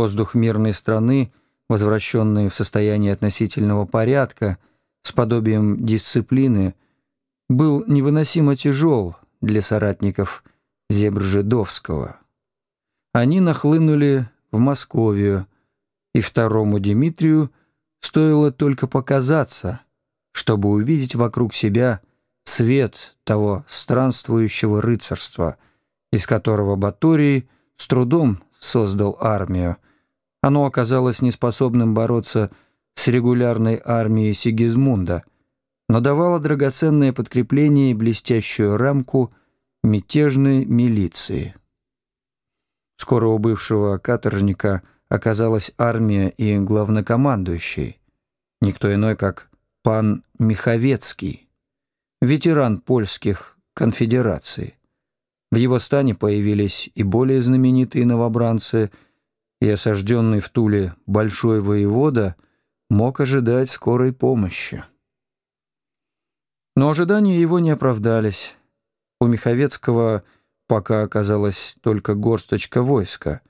Воздух мирной страны, возвращенный в состояние относительного порядка, с подобием дисциплины, был невыносимо тяжел для соратников Зебржедовского. Они нахлынули в Московию, и второму Дмитрию стоило только показаться, чтобы увидеть вокруг себя свет того странствующего рыцарства, из которого Баторий с трудом создал армию. Оно оказалось неспособным бороться с регулярной армией Сигизмунда, но давало драгоценное подкрепление и блестящую рамку мятежной милиции. Скоро у бывшего каторжника оказалась армия и главнокомандующий, никто иной, как пан Миховецкий, ветеран польских конфедераций. В его стане появились и более знаменитые новобранцы, и осажденный в Туле большой воевода мог ожидать скорой помощи. Но ожидания его не оправдались. У Миховецкого – пока оказалась только горсточка войска,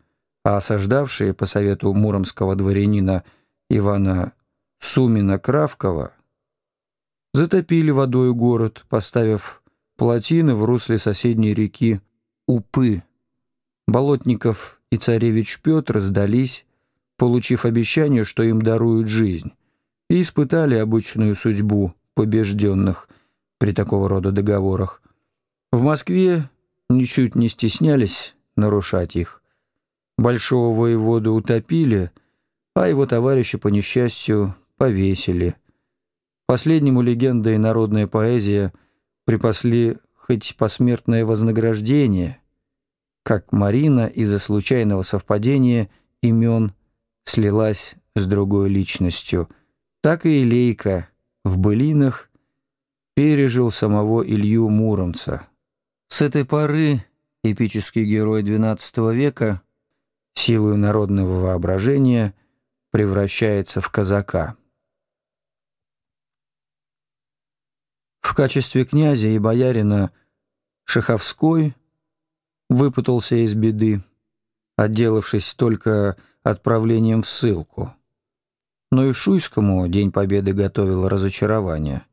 а осаждавшие по совету муромского дворянина Ивана Сумина-Кравкова затопили водой город, поставив плотины в русле соседней реки Упы. Болотников и царевич Петр сдались, получив обещание, что им даруют жизнь, и испытали обычную судьбу побежденных при такого рода договорах. В Москве ничуть не стеснялись нарушать их. Большого воеводу утопили, а его товарища, по несчастью, повесили. Последнему легенда и народная поэзия припасли хоть посмертное вознаграждение, как Марина из-за случайного совпадения имен слилась с другой личностью, так и Илейка в былинах пережил самого Илью Муромца. С этой поры эпический герой XII века силой народного воображения превращается в казака. В качестве князя и боярина Шаховской выпутался из беды, отделавшись только отправлением в ссылку. Но и Шуйскому День Победы готовил разочарование.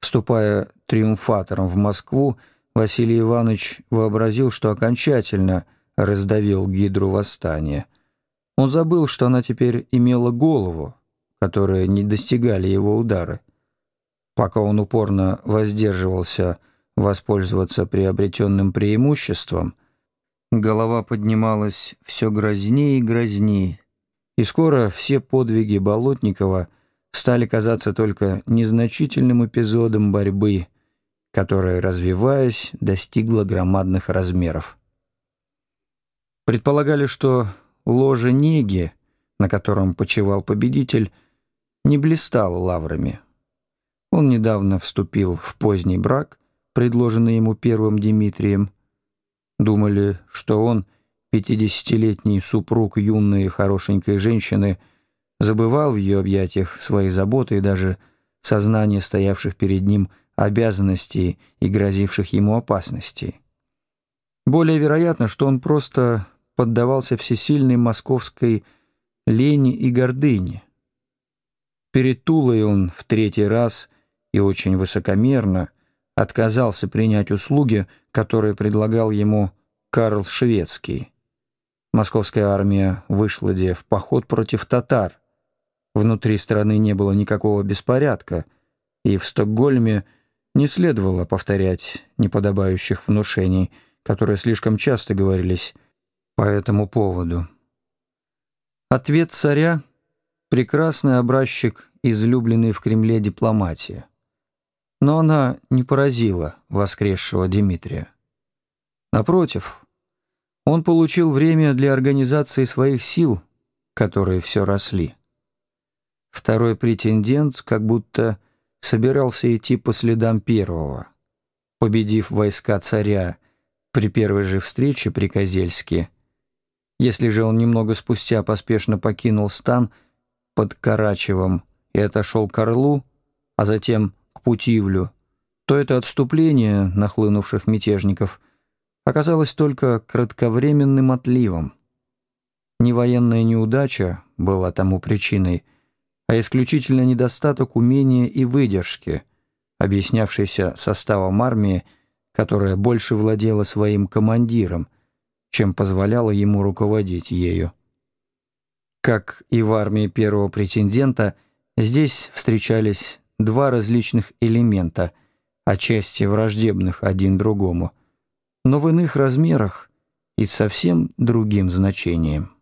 Вступая триумфатором в Москву, Василий Иванович вообразил, что окончательно раздавил гидру восстания. Он забыл, что она теперь имела голову, которая не достигали его удары. Пока он упорно воздерживался воспользоваться приобретенным преимуществом, голова поднималась все грознее и грознее, и скоро все подвиги Болотникова стали казаться только незначительным эпизодом борьбы – которая, развиваясь, достигла громадных размеров. Предполагали, что ложе Неги, на котором почивал победитель, не блистало лаврами. Он недавно вступил в поздний брак, предложенный ему первым Дмитрием. Думали, что он, пятидесятилетний супруг юной хорошенькой женщины, забывал в ее объятиях свои заботы и даже сознание стоявших перед ним обязанностей и грозивших ему опасностей. Более вероятно, что он просто поддавался всесильной московской лени и гордыне. Перед Тулой он в третий раз и очень высокомерно отказался принять услуги, которые предлагал ему Карл Шведский. Московская армия вышла де в поход против татар. Внутри страны не было никакого беспорядка, и в Стокгольме – не следовало повторять неподобающих внушений, которые слишком часто говорились по этому поводу. Ответ царя — прекрасный образчик излюбленной в Кремле дипломатии. Но она не поразила воскресшего Дмитрия. Напротив, он получил время для организации своих сил, которые все росли. Второй претендент как будто собирался идти по следам первого. Победив войска царя при первой же встрече при Козельске, если же он немного спустя поспешно покинул стан под Карачевом и отошел к Орлу, а затем к Путивлю, то это отступление нахлынувших мятежников оказалось только кратковременным отливом. не военная неудача была тому причиной, а исключительно недостаток умения и выдержки, объяснявшийся составом армии, которая больше владела своим командиром, чем позволяла ему руководить ею. Как и в армии первого претендента, здесь встречались два различных элемента, отчасти враждебных один другому, но в иных размерах и совсем другим значением.